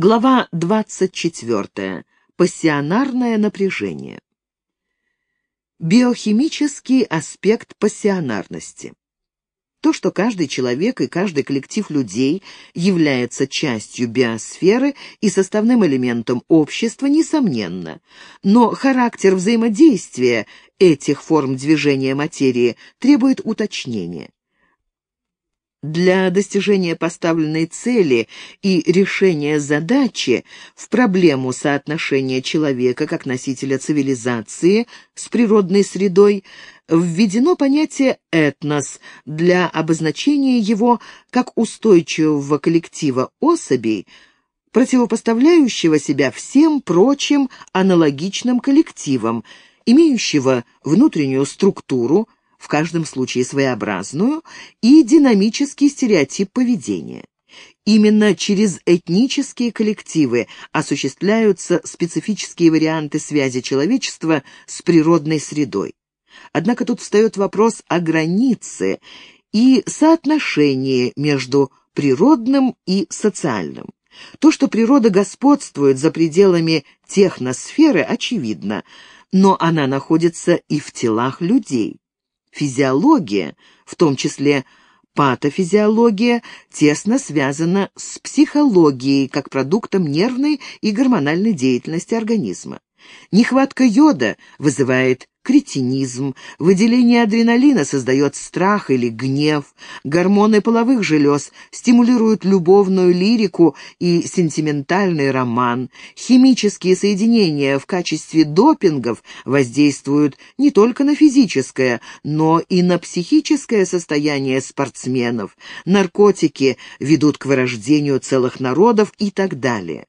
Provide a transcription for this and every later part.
Глава 24. Пассионарное напряжение. Биохимический аспект пассионарности. То, что каждый человек и каждый коллектив людей является частью биосферы и составным элементом общества, несомненно. Но характер взаимодействия этих форм движения материи требует уточнения. Для достижения поставленной цели и решения задачи в проблему соотношения человека как носителя цивилизации с природной средой введено понятие «этнос» для обозначения его как устойчивого коллектива особей, противопоставляющего себя всем прочим аналогичным коллективам, имеющего внутреннюю структуру, в каждом случае своеобразную, и динамический стереотип поведения. Именно через этнические коллективы осуществляются специфические варианты связи человечества с природной средой. Однако тут встает вопрос о границе и соотношении между природным и социальным. То, что природа господствует за пределами техносферы, очевидно, но она находится и в телах людей. Физиология, в том числе патофизиология, тесно связана с психологией как продуктом нервной и гормональной деятельности организма. Нехватка йода вызывает кретинизм, выделение адреналина создает страх или гнев, гормоны половых желез стимулируют любовную лирику и сентиментальный роман, химические соединения в качестве допингов воздействуют не только на физическое, но и на психическое состояние спортсменов, наркотики ведут к вырождению целых народов и так далее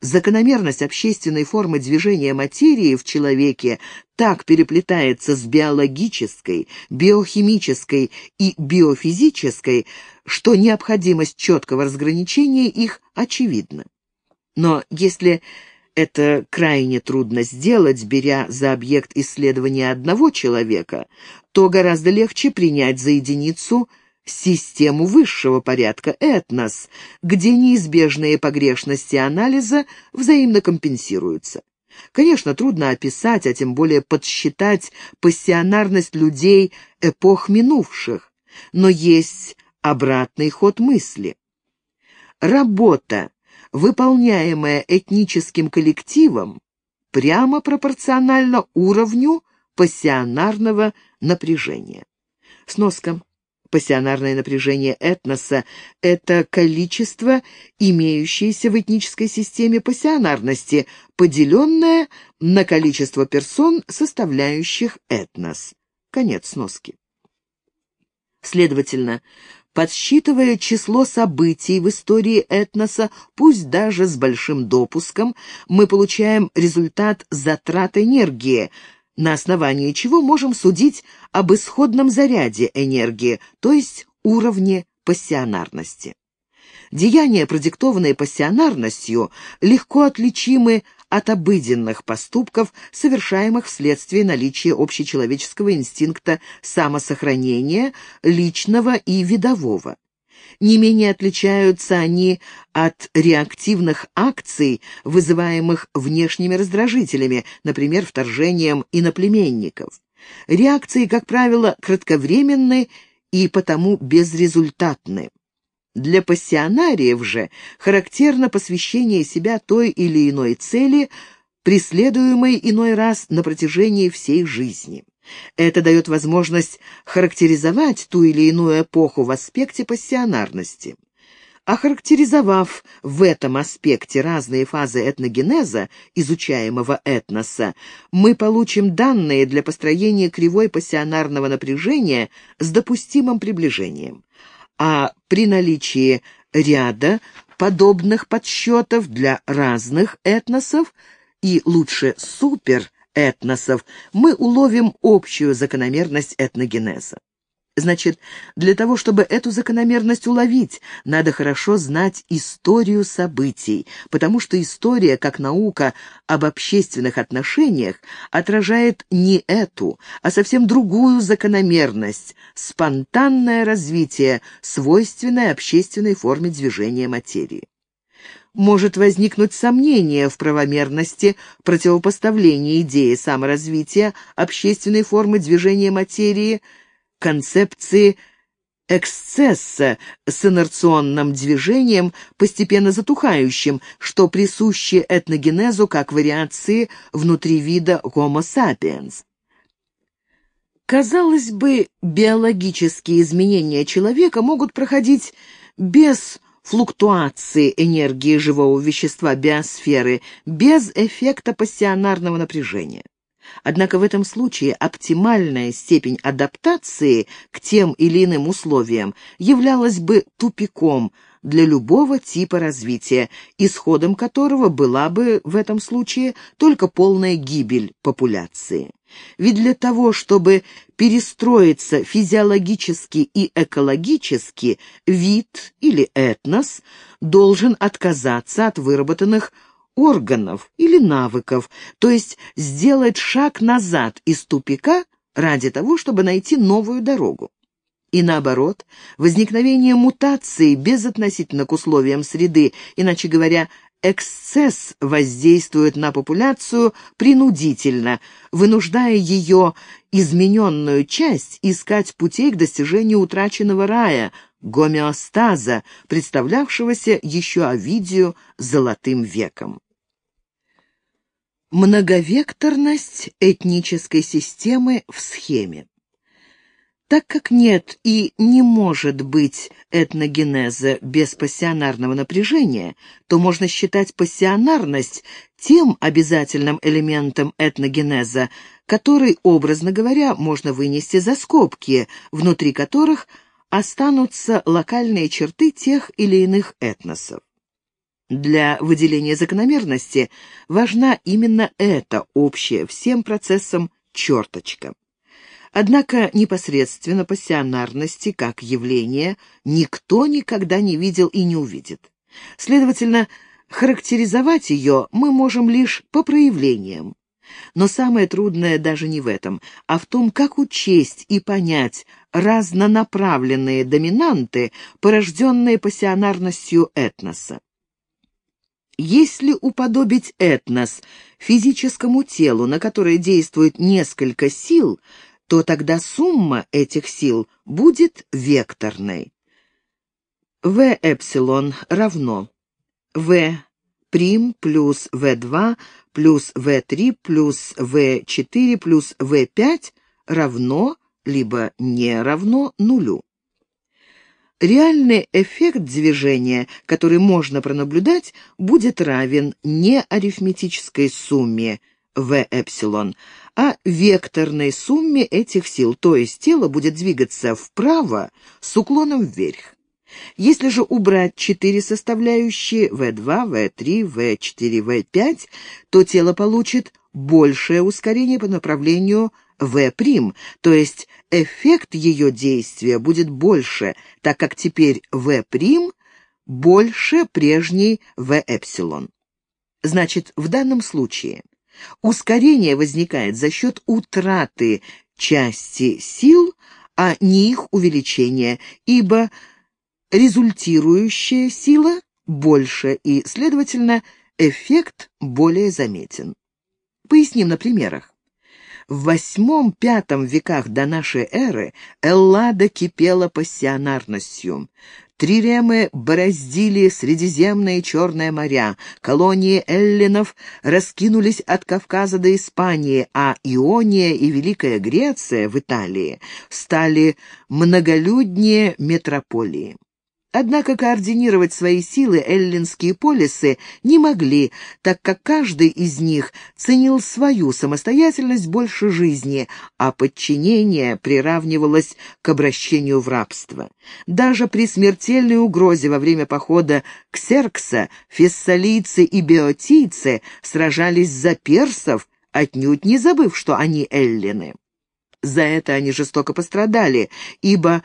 закономерность общественной формы движения материи в человеке так переплетается с биологической, биохимической и биофизической, что необходимость четкого разграничения их очевидна. Но если это крайне трудно сделать, беря за объект исследования одного человека, то гораздо легче принять за единицу – систему высшего порядка, этнос, где неизбежные погрешности анализа взаимно компенсируются. Конечно, трудно описать, а тем более подсчитать пассионарность людей эпох минувших, но есть обратный ход мысли. Работа, выполняемая этническим коллективом, прямо пропорциональна уровню пассионарного напряжения. Сноска. Пассионарное напряжение этноса – это количество, имеющееся в этнической системе пассионарности, поделенное на количество персон, составляющих этнос. Конец сноски. Следовательно, подсчитывая число событий в истории этноса, пусть даже с большим допуском, мы получаем результат затрат энергии – на основании чего можем судить об исходном заряде энергии, то есть уровне пассионарности. Деяния, продиктованные пассионарностью, легко отличимы от обыденных поступков, совершаемых вследствие наличия общечеловеческого инстинкта самосохранения, личного и видового. Не менее отличаются они от реактивных акций, вызываемых внешними раздражителями, например, вторжением иноплеменников. Реакции, как правило, кратковременны и потому безрезультатны. Для пассионариев же характерно посвящение себя той или иной цели, преследуемой иной раз на протяжении всей жизни. Это дает возможность характеризовать ту или иную эпоху в аспекте пассионарности. Охарактеризовав в этом аспекте разные фазы этногенеза, изучаемого этноса, мы получим данные для построения кривой пассионарного напряжения с допустимым приближением. А при наличии ряда подобных подсчетов для разных этносов и лучше супер этносов, мы уловим общую закономерность этногенеза. Значит, для того, чтобы эту закономерность уловить, надо хорошо знать историю событий, потому что история, как наука об общественных отношениях, отражает не эту, а совсем другую закономерность – спонтанное развитие, свойственное общественной форме движения материи. Может возникнуть сомнение в правомерности противопоставления идеи саморазвития общественной формы движения материи концепции эксцесса с инерционным движением, постепенно затухающим, что присуще этногенезу как вариации внутри вида Homo sapiens. Казалось бы, биологические изменения человека могут проходить без флуктуации энергии живого вещества биосферы, без эффекта пассионарного напряжения. Однако в этом случае оптимальная степень адаптации к тем или иным условиям являлась бы тупиком для любого типа развития, исходом которого была бы в этом случае только полная гибель популяции. Ведь для того, чтобы перестроиться физиологически и экологически, вид или этнос должен отказаться от выработанных органов или навыков, то есть сделать шаг назад из тупика ради того, чтобы найти новую дорогу. И наоборот, возникновение мутации безотносительно к условиям среды, иначе говоря, эксцесс воздействует на популяцию принудительно, вынуждая ее измененную часть искать путей к достижению утраченного рая, гомеостаза, представлявшегося еще Овидию золотым веком. Многовекторность этнической системы в схеме. Так как нет и не может быть этногенеза без пассионарного напряжения, то можно считать пассионарность тем обязательным элементом этногенеза, который, образно говоря, можно вынести за скобки, внутри которых останутся локальные черты тех или иных этносов. Для выделения закономерности важна именно эта общая всем процессам черточка. Однако непосредственно пассионарности как явления никто никогда не видел и не увидит. Следовательно, характеризовать ее мы можем лишь по проявлениям. Но самое трудное даже не в этом, а в том, как учесть и понять разнонаправленные доминанты, порожденные пассионарностью этноса. Если уподобить этнос физическому телу, на которое действует несколько сил, то тогда сумма этих сил будет векторной. В эпсилон равно В прим плюс В2 плюс В3 плюс В4 плюс В5 равно либо не равно нулю. Реальный эффект движения, который можно пронаблюдать, будет равен не арифметической сумме В эпсилон, а векторной сумме этих сил, то есть тело будет двигаться вправо с уклоном вверх. Если же убрать четыре составляющие В2, В3, В4, В5, то тело получит большее ускорение по направлению В', то есть эффект ее действия будет больше, так как теперь В' больше прежней эпсилон. Значит, в данном случае ускорение возникает за счет утраты части сил, а не их увеличения, ибо результирующая сила больше и, следовательно, эффект более заметен. Поясним на примерах. В восьмом-пятом веках до нашей эры Эллада кипела пассионарностью. Триремы бороздили Средиземное и Черное моря, колонии эллинов раскинулись от Кавказа до Испании, а Иония и Великая Греция в Италии стали многолюднее метрополии. Однако координировать свои силы эллинские полисы не могли, так как каждый из них ценил свою самостоятельность больше жизни, а подчинение приравнивалось к обращению в рабство. Даже при смертельной угрозе во время похода Ксеркса фессалийцы и биотийцы сражались за персов, отнюдь не забыв, что они эллины. За это они жестоко пострадали, ибо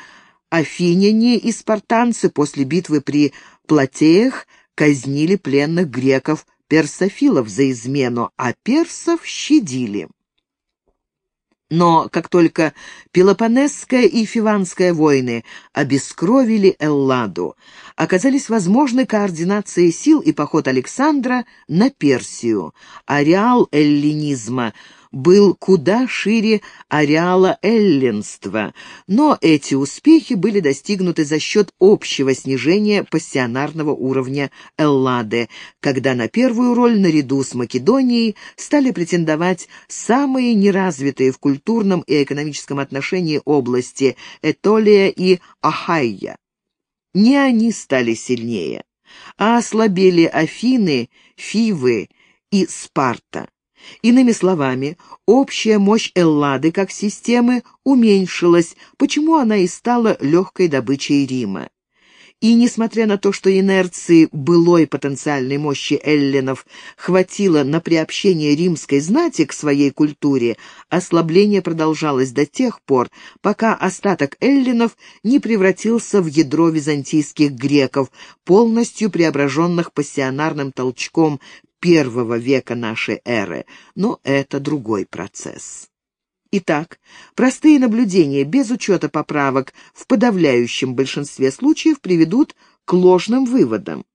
Афиняне и спартанцы после битвы при Платеях казнили пленных греков персофилов за измену, а персов щадили. Но как только Пелопонесская и Фиванская войны обескровили Элладу, оказались возможны координация сил и поход Александра на Персию. Ареал эллинизма был куда шире ареала эллинства, но эти успехи были достигнуты за счет общего снижения пассионарного уровня Эллады, когда на первую роль наряду с Македонией стали претендовать самые неразвитые в культурном и экономическом отношении области Этолия и Ахайя. Не они стали сильнее, а ослабели Афины, Фивы и Спарта. Иными словами, общая мощь Эллады как системы уменьшилась, почему она и стала легкой добычей Рима. И несмотря на то, что инерции былой потенциальной мощи эллинов хватило на приобщение римской знати к своей культуре, ослабление продолжалось до тех пор, пока остаток эллинов не превратился в ядро византийских греков, полностью преображенных пассионарным толчком первого века нашей эры, но это другой процесс. Итак, простые наблюдения без учета поправок в подавляющем большинстве случаев приведут к ложным выводам.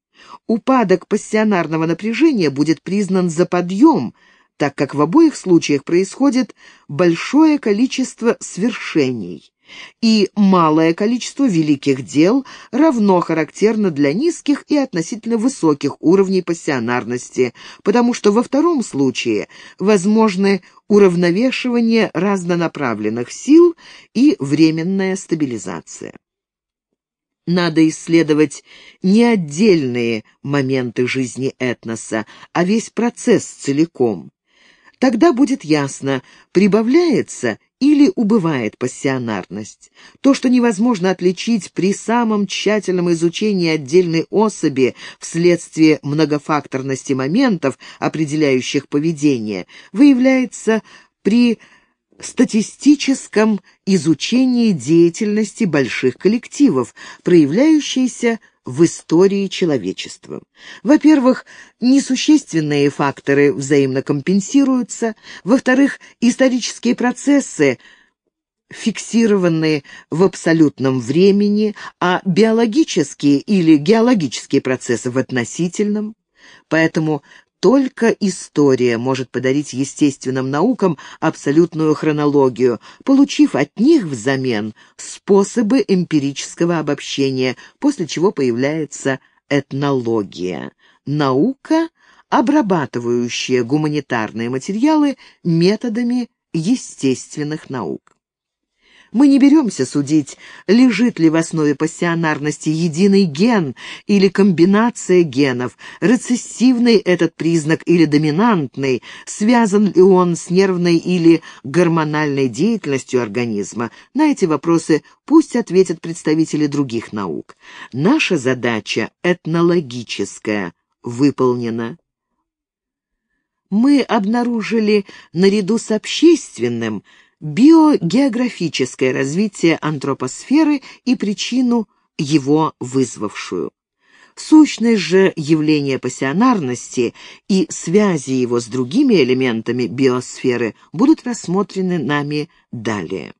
Упадок пассионарного напряжения будет признан за подъем, так как в обоих случаях происходит большое количество свершений и малое количество великих дел равно характерно для низких и относительно высоких уровней пассионарности, потому что во втором случае возможны уравновешивание разнонаправленных сил и временная стабилизация. Надо исследовать не отдельные моменты жизни этноса, а весь процесс целиком. Тогда будет ясно, прибавляется или убывает пассионарность. То, что невозможно отличить при самом тщательном изучении отдельной особи вследствие многофакторности моментов, определяющих поведение, выявляется при статистическом изучении деятельности больших коллективов, проявляющейся в истории человечества. Во-первых, несущественные факторы взаимно компенсируются. Во-вторых, исторические процессы фиксированные в абсолютном времени, а биологические или геологические процессы в относительном. Поэтому только история может подарить естественным наукам абсолютную хронологию, получив от них взамен способы эмпирического обобщения, после чего появляется этнология, наука, обрабатывающая гуманитарные материалы методами естественных наук. Мы не беремся судить, лежит ли в основе пассионарности единый ген или комбинация генов, рецессивный этот признак или доминантный, связан ли он с нервной или гормональной деятельностью организма. На эти вопросы пусть ответят представители других наук. Наша задача этнологическая выполнена мы обнаружили наряду с общественным биогеографическое развитие антропосферы и причину его вызвавшую. Сущность же явления пассионарности и связи его с другими элементами биосферы будут рассмотрены нами далее.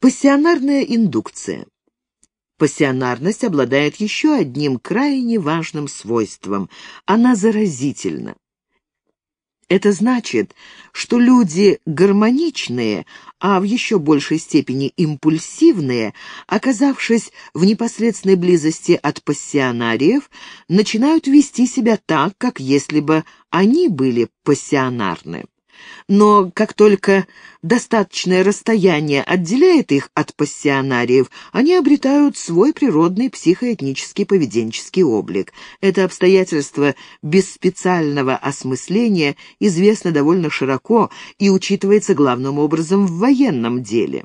Пассионарная индукция. Пассионарность обладает еще одним крайне важным свойством. Она заразительна. Это значит, что люди гармоничные, а в еще большей степени импульсивные, оказавшись в непосредственной близости от пассионариев, начинают вести себя так, как если бы они были пассионарны. Но как только достаточное расстояние отделяет их от пассионариев, они обретают свой природный психоэтнический поведенческий облик. Это обстоятельство без специального осмысления известно довольно широко и учитывается главным образом в военном деле.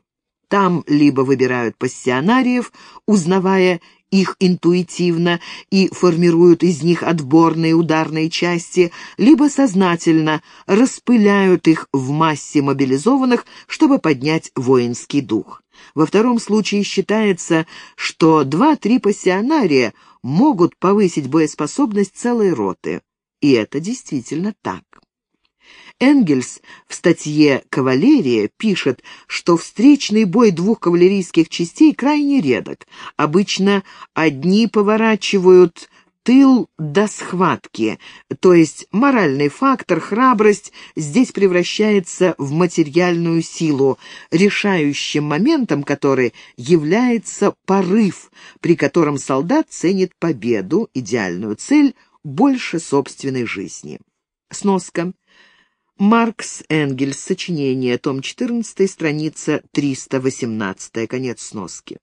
Там либо выбирают пассионариев, узнавая их интуитивно и формируют из них отборные ударные части, либо сознательно распыляют их в массе мобилизованных, чтобы поднять воинский дух. Во втором случае считается, что два-три пассионария могут повысить боеспособность целой роты. И это действительно так. Энгельс в статье «Кавалерия» пишет, что встречный бой двух кавалерийских частей крайне редок. Обычно одни поворачивают тыл до схватки, то есть моральный фактор, храбрость здесь превращается в материальную силу, решающим моментом которой является порыв, при котором солдат ценит победу, идеальную цель, больше собственной жизни. Сноска. Маркс Энгельс. Сочинение. Том 14. Страница 318. Конец сноски.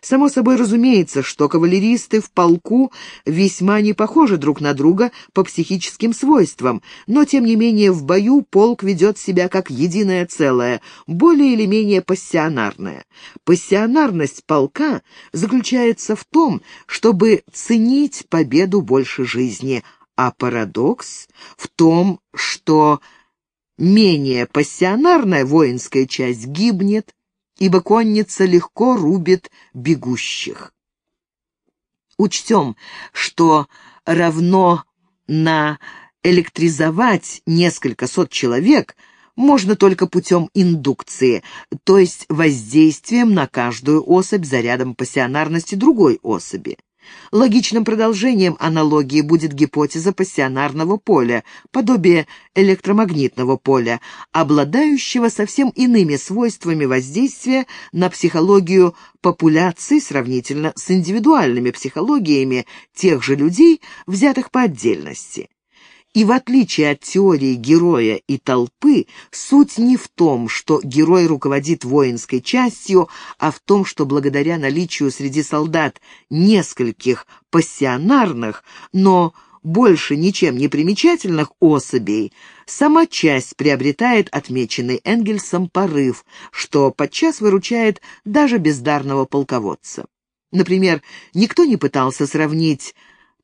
Само собой разумеется, что кавалеристы в полку весьма не похожи друг на друга по психическим свойствам, но тем не менее в бою полк ведет себя как единое целое, более или менее пассионарное. Пассионарность полка заключается в том, чтобы ценить победу больше жизни, а парадокс в том, что менее пассионарная воинская часть гибнет, ибо конница легко рубит бегущих. Учтем, что равно на электризовать несколько сот человек можно только путем индукции, то есть воздействием на каждую особь зарядом пассионарности другой особи. Логичным продолжением аналогии будет гипотеза пассионарного поля, подобие электромагнитного поля, обладающего совсем иными свойствами воздействия на психологию популяций сравнительно с индивидуальными психологиями тех же людей, взятых по отдельности. И в отличие от теории героя и толпы, суть не в том, что герой руководит воинской частью, а в том, что благодаря наличию среди солдат нескольких пассионарных, но больше ничем не примечательных особей, сама часть приобретает отмеченный Энгельсом порыв, что подчас выручает даже бездарного полководца. Например, никто не пытался сравнить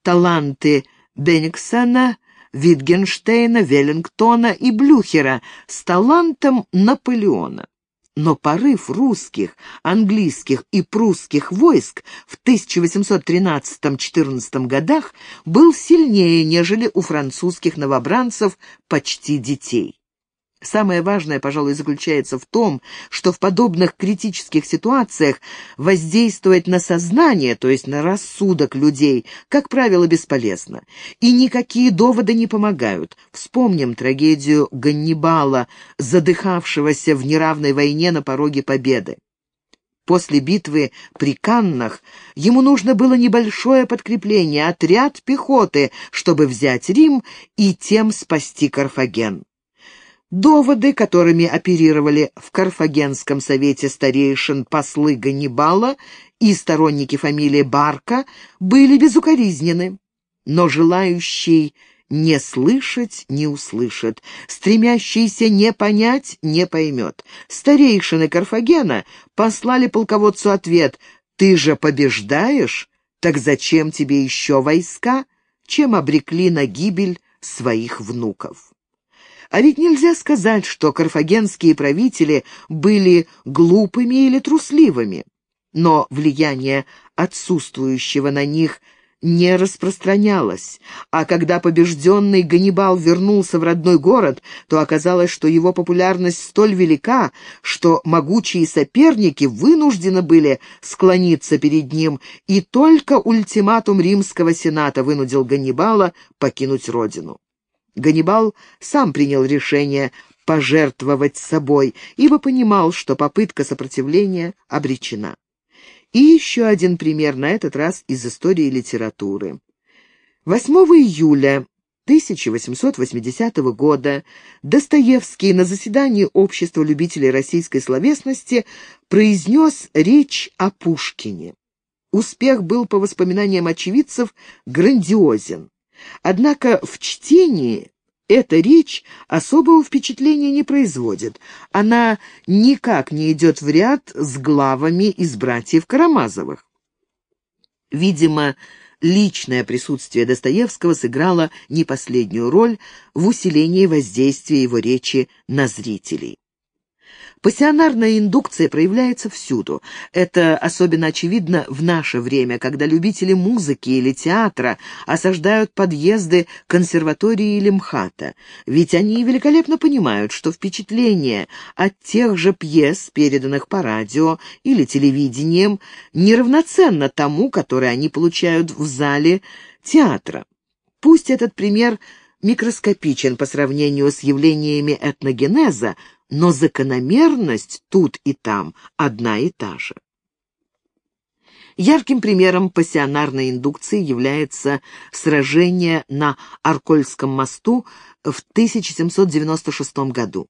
таланты Бениксона Витгенштейна, Веллингтона и Блюхера с талантом Наполеона. Но порыв русских, английских и прусских войск в 1813-14 годах был сильнее, нежели у французских новобранцев почти детей. Самое важное, пожалуй, заключается в том, что в подобных критических ситуациях воздействовать на сознание, то есть на рассудок людей, как правило, бесполезно. И никакие доводы не помогают. Вспомним трагедию Ганнибала, задыхавшегося в неравной войне на пороге победы. После битвы при Каннах ему нужно было небольшое подкрепление, отряд пехоты, чтобы взять Рим и тем спасти Карфаген. Доводы, которыми оперировали в Карфагенском совете старейшин послы Ганнибала и сторонники фамилии Барка, были безукоризнены. Но желающий не слышать не услышит, стремящийся не понять не поймет. Старейшины Карфагена послали полководцу ответ «Ты же побеждаешь? Так зачем тебе еще войска?» чем обрекли на гибель своих внуков. А ведь нельзя сказать, что карфагенские правители были глупыми или трусливыми. Но влияние отсутствующего на них не распространялось, а когда побежденный Ганнибал вернулся в родной город, то оказалось, что его популярность столь велика, что могучие соперники вынуждены были склониться перед ним, и только ультиматум римского сената вынудил Ганнибала покинуть родину. Ганнибал сам принял решение пожертвовать собой, ибо понимал, что попытка сопротивления обречена. И еще один пример, на этот раз из истории литературы. 8 июля 1880 года Достоевский на заседании Общества любителей российской словесности произнес речь о Пушкине. Успех был, по воспоминаниям очевидцев, грандиозен. Однако в чтении эта речь особого впечатления не производит. Она никак не идет в ряд с главами из братьев Карамазовых. Видимо, личное присутствие Достоевского сыграло не последнюю роль в усилении воздействия его речи на зрителей. Пассионарная индукция проявляется всюду. Это особенно очевидно в наше время, когда любители музыки или театра осаждают подъезды консерватории или МХАТа. Ведь они великолепно понимают, что впечатление от тех же пьес, переданных по радио или телевидением, неравноценно тому, которое они получают в зале театра. Пусть этот пример микроскопичен по сравнению с явлениями этногенеза, но закономерность тут и там одна и та же. Ярким примером пассионарной индукции является сражение на Аркольском мосту в 1796 году.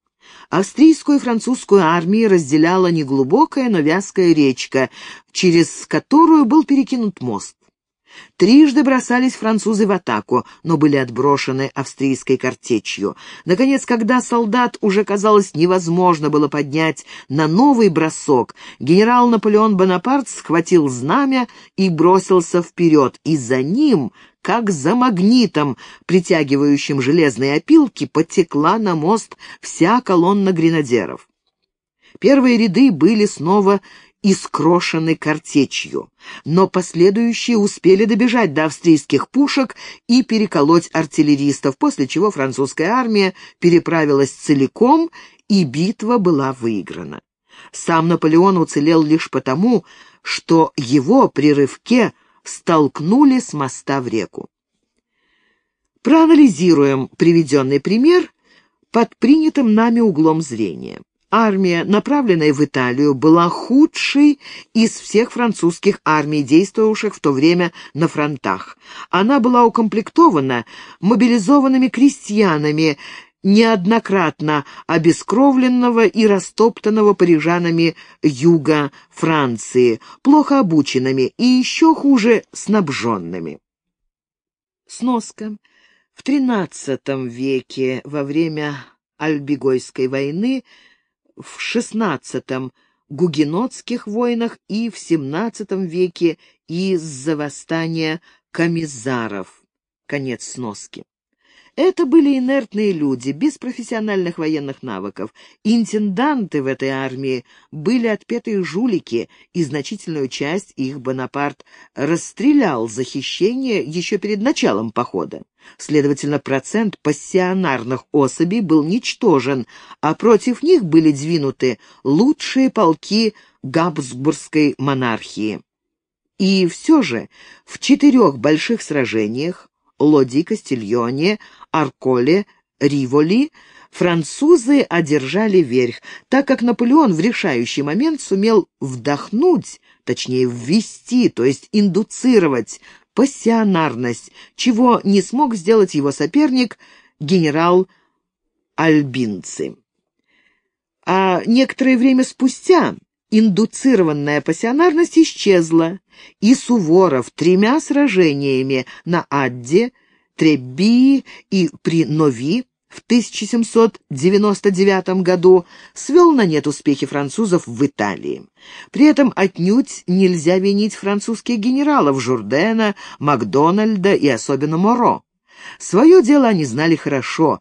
Австрийскую и французскую армии разделяла неглубокая, но вязкая речка, через которую был перекинут мост. Трижды бросались французы в атаку, но были отброшены австрийской картечью. Наконец, когда солдат уже казалось невозможно было поднять на новый бросок, генерал Наполеон Бонапарт схватил знамя и бросился вперед, и за ним, как за магнитом, притягивающим железные опилки, потекла на мост вся колонна гренадеров. Первые ряды были снова искрошены картечью, но последующие успели добежать до австрийских пушек и переколоть артиллеристов, после чего французская армия переправилась целиком, и битва была выиграна. Сам Наполеон уцелел лишь потому, что его при рывке столкнули с моста в реку. Проанализируем приведенный пример под принятым нами углом зрения. Армия, направленная в Италию, была худшей из всех французских армий, действовавших в то время на фронтах. Она была укомплектована мобилизованными крестьянами, неоднократно обескровленного и растоптанного парижанами юга Франции, плохо обученными и еще хуже снабженными. Сноска. В XIII веке, во время Альбигойской войны, в XVI гугенотских войнах и в XVII веке из-за восстания комиссаров. Конец сноски. Это были инертные люди, без профессиональных военных навыков. Интенданты в этой армии были отпетые жулики, и значительную часть их Бонапарт расстрелял за хищение еще перед началом похода. Следовательно, процент пассионарных особей был ничтожен, а против них были двинуты лучшие полки Габсбургской монархии. И все же в четырех больших сражениях Лоди, Кастильоне, Арколе, Риволи французы одержали верх, так как Наполеон в решающий момент сумел вдохнуть, точнее ввести, то есть индуцировать пассионарность, чего не смог сделать его соперник генерал Альбинцы. А некоторое время спустя индуцированная пассионарность исчезла, и Суворов тремя сражениями на Адде, Требби и при Нови в 1799 году свел на нет успехи французов в Италии. При этом отнюдь нельзя винить французских генералов Журдена, Макдональда и особенно Моро. Свое дело они знали хорошо,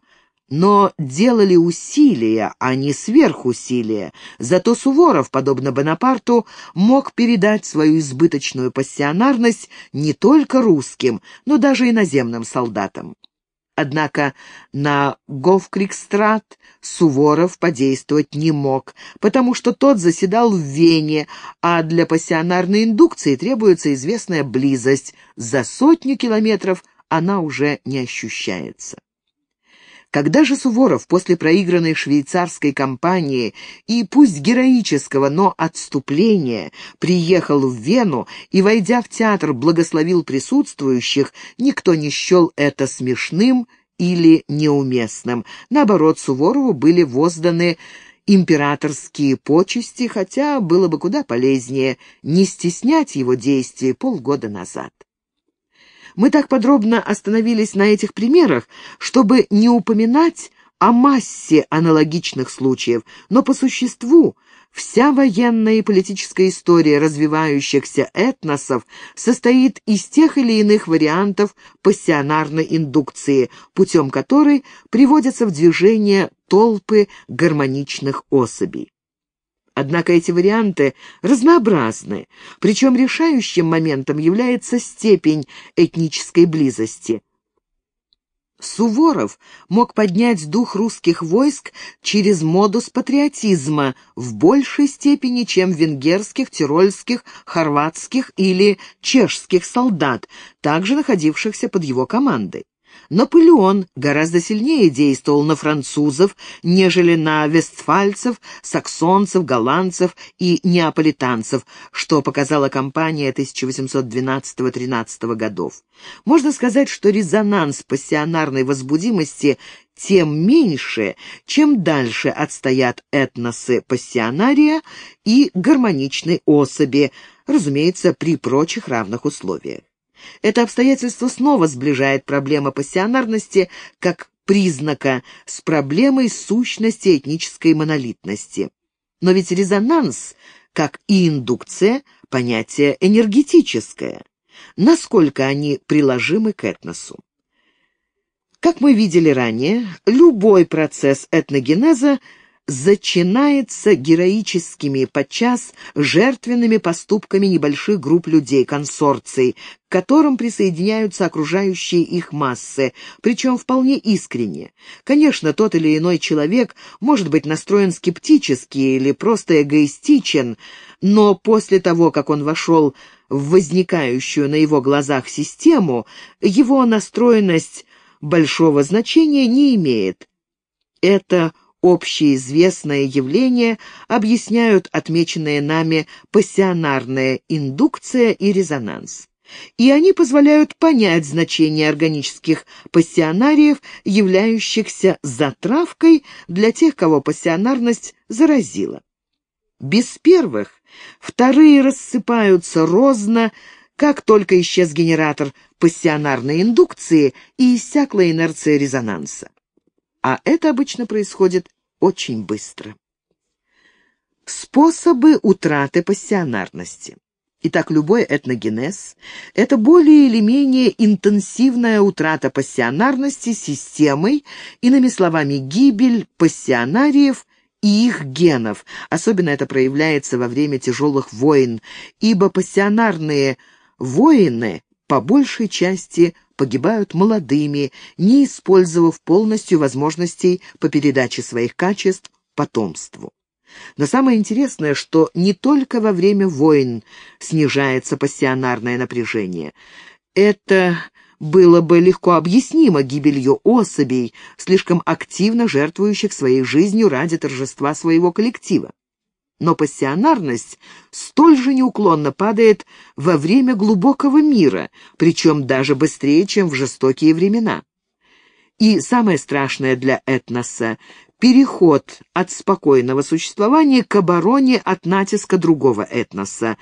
но делали усилия, а не сверхусилия. Зато Суворов, подобно Бонапарту, мог передать свою избыточную пассионарность не только русским, но даже иноземным солдатам. Однако на Говкрикстрат Суворов подействовать не мог, потому что тот заседал в Вене, а для пассионарной индукции требуется известная близость. За сотню километров она уже не ощущается. Когда же Суворов после проигранной швейцарской кампании и пусть героического, но отступления приехал в Вену и, войдя в театр, благословил присутствующих, никто не счел это смешным или неуместным. Наоборот, Суворову были возданы императорские почести, хотя было бы куда полезнее не стеснять его действий полгода назад. Мы так подробно остановились на этих примерах, чтобы не упоминать о массе аналогичных случаев, но по существу вся военная и политическая история развивающихся этносов состоит из тех или иных вариантов пассионарной индукции, путем которой приводятся в движение толпы гармоничных особей. Однако эти варианты разнообразны, причем решающим моментом является степень этнической близости. Суворов мог поднять дух русских войск через модус патриотизма в большей степени, чем венгерских, тирольских, хорватских или чешских солдат, также находившихся под его командой. Наполеон гораздо сильнее действовал на французов, нежели на вестфальцев, саксонцев, голландцев и неаполитанцев, что показала кампания 1812-13 годов. Можно сказать, что резонанс пассионарной возбудимости тем меньше, чем дальше отстоят этносы пассионария и гармоничной особи, разумеется, при прочих равных условиях. Это обстоятельство снова сближает проблему пассионарности как признака с проблемой сущности этнической монолитности. Но ведь резонанс, как и индукция, понятие энергетическое. Насколько они приложимы к этносу? Как мы видели ранее, любой процесс этногенеза – зачинается героическими, подчас жертвенными поступками небольших групп людей, консорций, к которым присоединяются окружающие их массы, причем вполне искренне. Конечно, тот или иной человек может быть настроен скептически или просто эгоистичен, но после того, как он вошел в возникающую на его глазах систему, его настроенность большого значения не имеет. Это общеизвестное явление объясняют отмеченные нами пассионарная индукция и резонанс. И они позволяют понять значение органических пассионариев, являющихся затравкой для тех, кого пассионарность заразила. Без первых вторые рассыпаются розно, как только исчез генератор пассионарной индукции и иссякла инерция резонанса а это обычно происходит очень быстро. Способы утраты пассионарности. Итак, любой этногенез – это более или менее интенсивная утрата пассионарности системой, иными словами, гибель пассионариев и их генов. Особенно это проявляется во время тяжелых войн, ибо пассионарные воины по большей части погибают молодыми, не использовав полностью возможностей по передаче своих качеств потомству. Но самое интересное, что не только во время войн снижается пассионарное напряжение. Это было бы легко объяснимо гибелью особей, слишком активно жертвующих своей жизнью ради торжества своего коллектива но пассионарность столь же неуклонно падает во время глубокого мира, причем даже быстрее, чем в жестокие времена. И самое страшное для этноса – переход от спокойного существования к обороне от натиска другого этноса.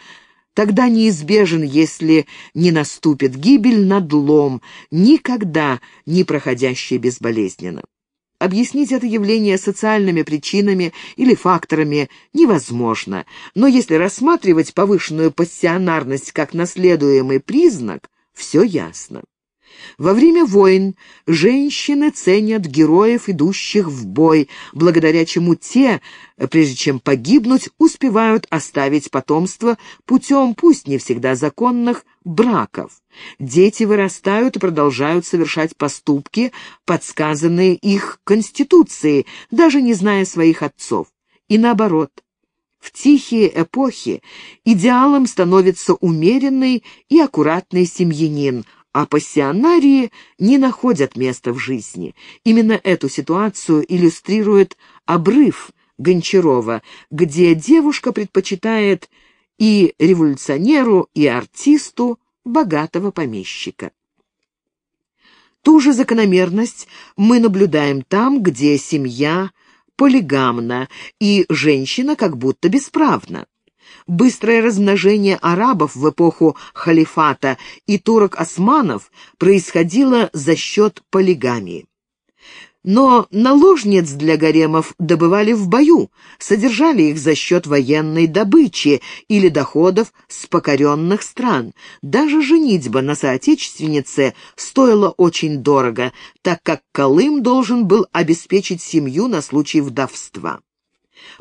Тогда неизбежен, если не наступит гибель, надлом, никогда не проходящий безболезненно. Объяснить это явление социальными причинами или факторами невозможно, но если рассматривать повышенную пассионарность как наследуемый признак, все ясно. Во время войн женщины ценят героев, идущих в бой, благодаря чему те, прежде чем погибнуть, успевают оставить потомство путем, пусть не всегда законных, браков. Дети вырастают и продолжают совершать поступки, подсказанные их Конституцией, даже не зная своих отцов. И наоборот. В тихие эпохи идеалом становится умеренный и аккуратный семьянин – а пассионарии не находят места в жизни. Именно эту ситуацию иллюстрирует обрыв Гончарова, где девушка предпочитает и революционеру, и артисту богатого помещика. Ту же закономерность мы наблюдаем там, где семья полигамна и женщина как будто бесправна. Быстрое размножение арабов в эпоху халифата и турок-османов происходило за счет полигамии. Но наложниц для гаремов добывали в бою, содержали их за счет военной добычи или доходов с покоренных стран. Даже женитьба на соотечественнице стоила очень дорого, так как Колым должен был обеспечить семью на случай вдовства.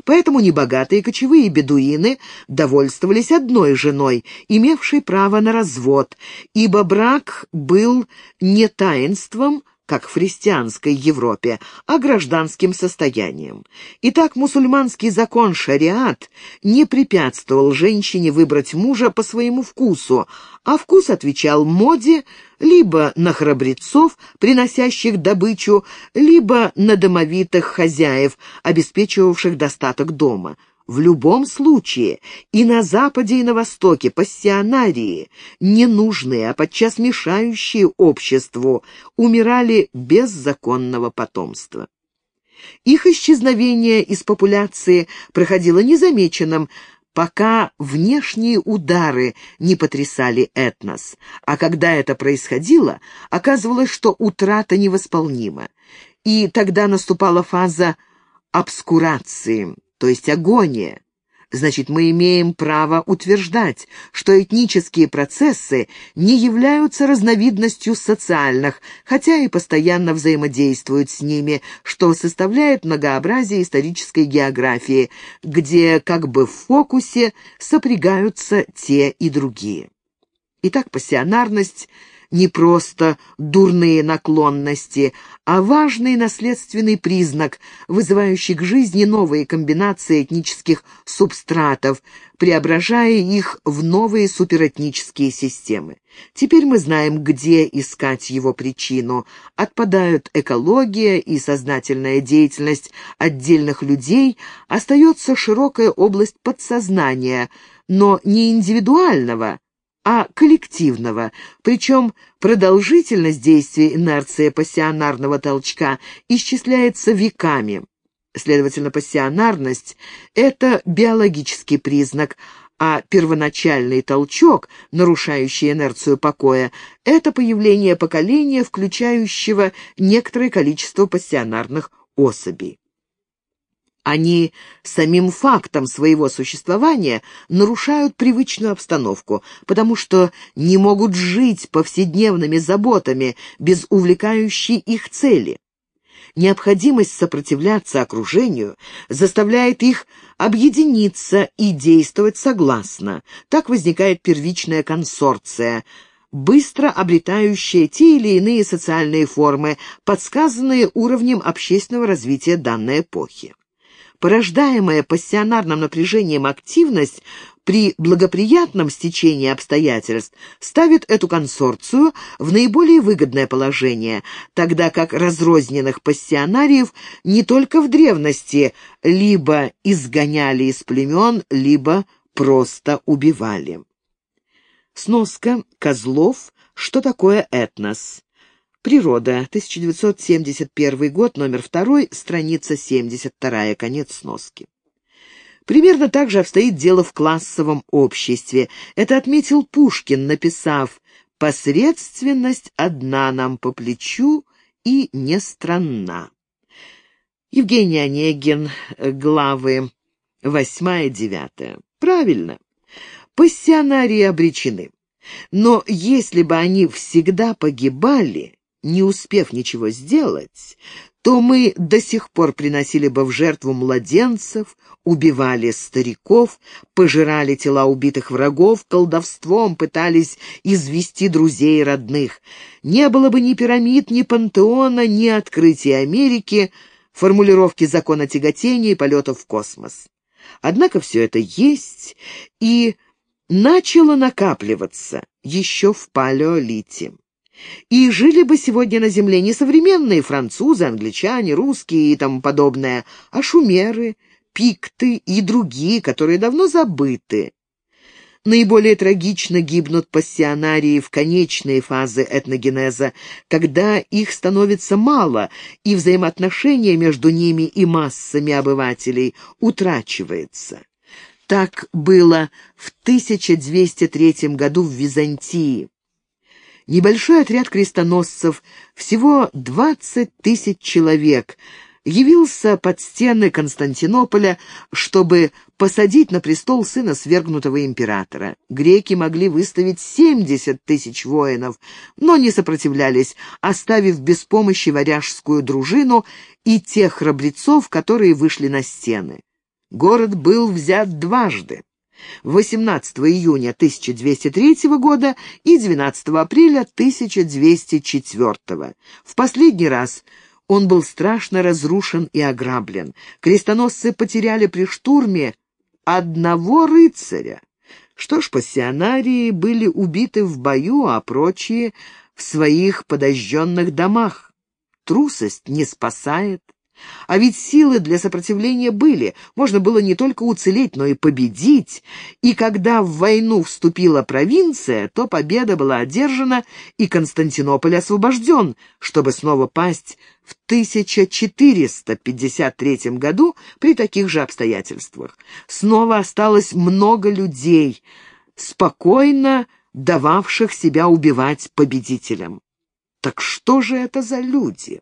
Поэтому небогатые кочевые бедуины довольствовались одной женой, имевшей право на развод, ибо брак был не таинством, как в христианской Европе, а гражданским состоянием. Итак, мусульманский закон шариат не препятствовал женщине выбрать мужа по своему вкусу, а вкус отвечал моде либо на храбрецов, приносящих добычу, либо на домовитых хозяев, обеспечивавших достаток дома. В любом случае, и на Западе, и на Востоке пассионарии, ненужные, а подчас мешающие обществу, умирали без законного потомства. Их исчезновение из популяции проходило незамеченным, пока внешние удары не потрясали этнос, а когда это происходило, оказывалось, что утрата невосполнима. И тогда наступала фаза обскурации – то есть агония. Значит, мы имеем право утверждать, что этнические процессы не являются разновидностью социальных, хотя и постоянно взаимодействуют с ними, что составляет многообразие исторической географии, где как бы в фокусе сопрягаются те и другие. Итак, пассионарность – не просто дурные наклонности, а важный наследственный признак, вызывающий к жизни новые комбинации этнических субстратов, преображая их в новые суперэтнические системы. Теперь мы знаем, где искать его причину. Отпадают экология и сознательная деятельность отдельных людей, остается широкая область подсознания, но не индивидуального, а коллективного, причем продолжительность действия инерции пассионарного толчка исчисляется веками. Следовательно, пассионарность – это биологический признак, а первоначальный толчок, нарушающий инерцию покоя, это появление поколения, включающего некоторое количество пассионарных особей. Они самим фактом своего существования нарушают привычную обстановку, потому что не могут жить повседневными заботами без увлекающей их цели. Необходимость сопротивляться окружению заставляет их объединиться и действовать согласно. Так возникает первичная консорция – быстро обретающая те или иные социальные формы, подсказанные уровнем общественного развития данной эпохи порождаемая пассионарным напряжением активность при благоприятном стечении обстоятельств ставит эту консорцию в наиболее выгодное положение, тогда как разрозненных пассионариев не только в древности либо изгоняли из племен, либо просто убивали. Сноска Козлов «Что такое этнос?» Природа, 1971 год, номер 2, страница 72, конец сноски. Примерно так же обстоит дело в классовом обществе. Это отметил Пушкин, написав «Посредственность одна нам по плечу и не странна». Евгений Онегин, главы 8-9. Правильно. Пассионарии обречены. Но если бы они всегда погибали, не успев ничего сделать, то мы до сих пор приносили бы в жертву младенцев, убивали стариков, пожирали тела убитых врагов, колдовством пытались извести друзей и родных. Не было бы ни пирамид, ни пантеона, ни открытия Америки, формулировки закона тяготения и полетов в космос. Однако все это есть и начало накапливаться еще в палеолите. И жили бы сегодня на земле не современные французы, англичане, русские и тому подобное, а шумеры, пикты и другие, которые давно забыты. Наиболее трагично гибнут пассионарии в конечные фазы этногенеза, когда их становится мало, и взаимоотношения между ними и массами обывателей утрачивается. Так было в 1203 году в Византии. Небольшой отряд крестоносцев, всего 20 тысяч человек, явился под стены Константинополя, чтобы посадить на престол сына свергнутого императора. Греки могли выставить 70 тысяч воинов, но не сопротивлялись, оставив без помощи варяжскую дружину и тех храбрецов, которые вышли на стены. Город был взят дважды. 18 июня 1203 года и 12 апреля 1204. В последний раз он был страшно разрушен и ограблен. Крестоносцы потеряли при штурме одного рыцаря. Что ж, пассионарии были убиты в бою, а прочие — в своих подожженных домах. Трусость не спасает. А ведь силы для сопротивления были, можно было не только уцелеть, но и победить. И когда в войну вступила провинция, то победа была одержана, и Константинополь освобожден, чтобы снова пасть в 1453 году при таких же обстоятельствах. Снова осталось много людей, спокойно дававших себя убивать победителям. Так что же это за люди?